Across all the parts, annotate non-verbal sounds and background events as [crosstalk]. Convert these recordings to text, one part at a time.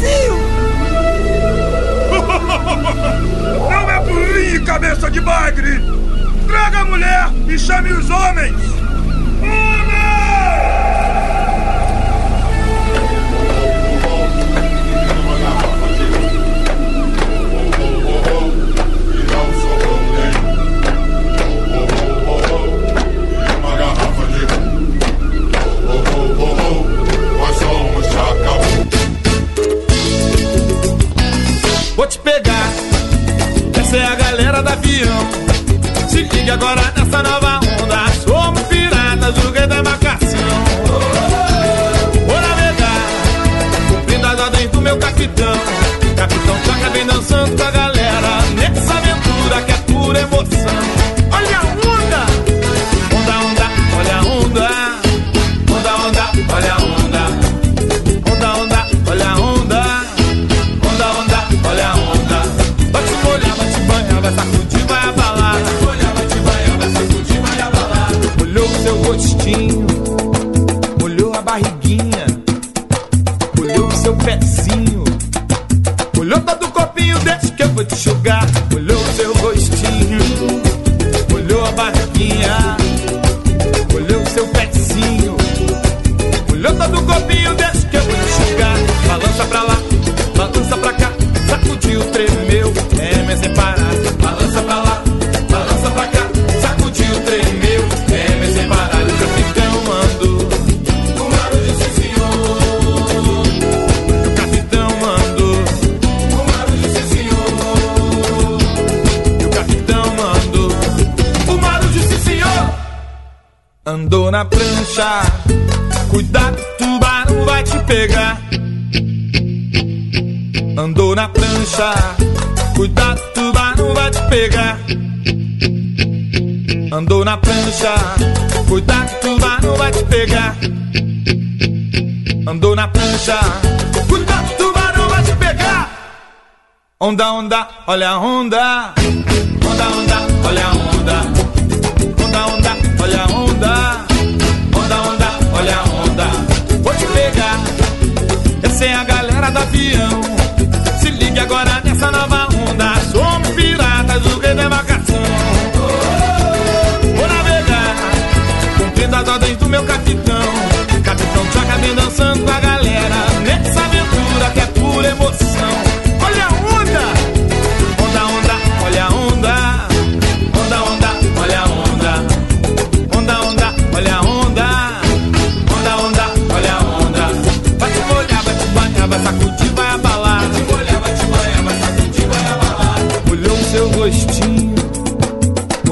[laughs] Não é burrinho, cabeça de bagre! Traga a mulher e chame os homens! Homens! Vou te pegar, essa é a galera da avião. Se liga agora nessa nova onda. Somos piratas do rei da embarcação. Vou navegar, cumprindo as ordens do meu capitão. Capitão Chaca vem dançando com deixa Andou na prancha, cuidado, tubarão vai te pegar. Andou na prancha, cuidado, tubarão vai te pegar. Andou na prancha, cuidado, tubarão vai te pegar. Andou na prancha, cuidado, tubarão vai te pegar. Onda, onda, olha a onda. Onda, onda, olha a onda.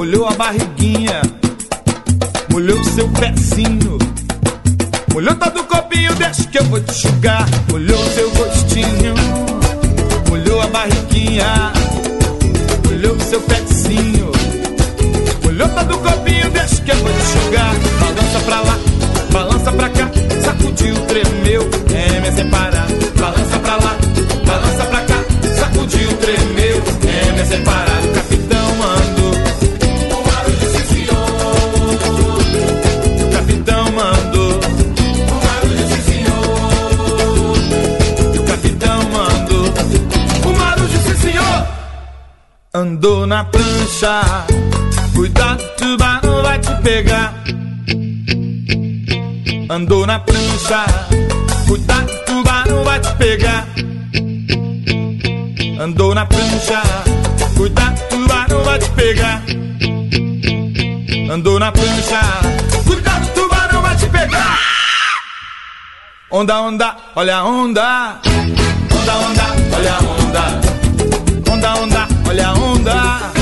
Molhou a barriguinha, molhou o seu pezinho. Molhou todo o copinho, deixa que eu vou te enxugar. Molhou o seu rostinho, molhou a barriguinha, molhou o seu pezinho. Molhou todo o copinho, deixa que eu vou te Andou na prancha, cuidado, tubarão vai te pegar. Andou na prancha, cuidado, tubarão vai te pegar. Andou na prancha, cuidado, tubarão vai te pegar. Andou na prancha, cuidado, tubarão vai te pegar. Onda, onda, olha a onda. Onda, onda, olha a onda. Onda, onda, olha a onda.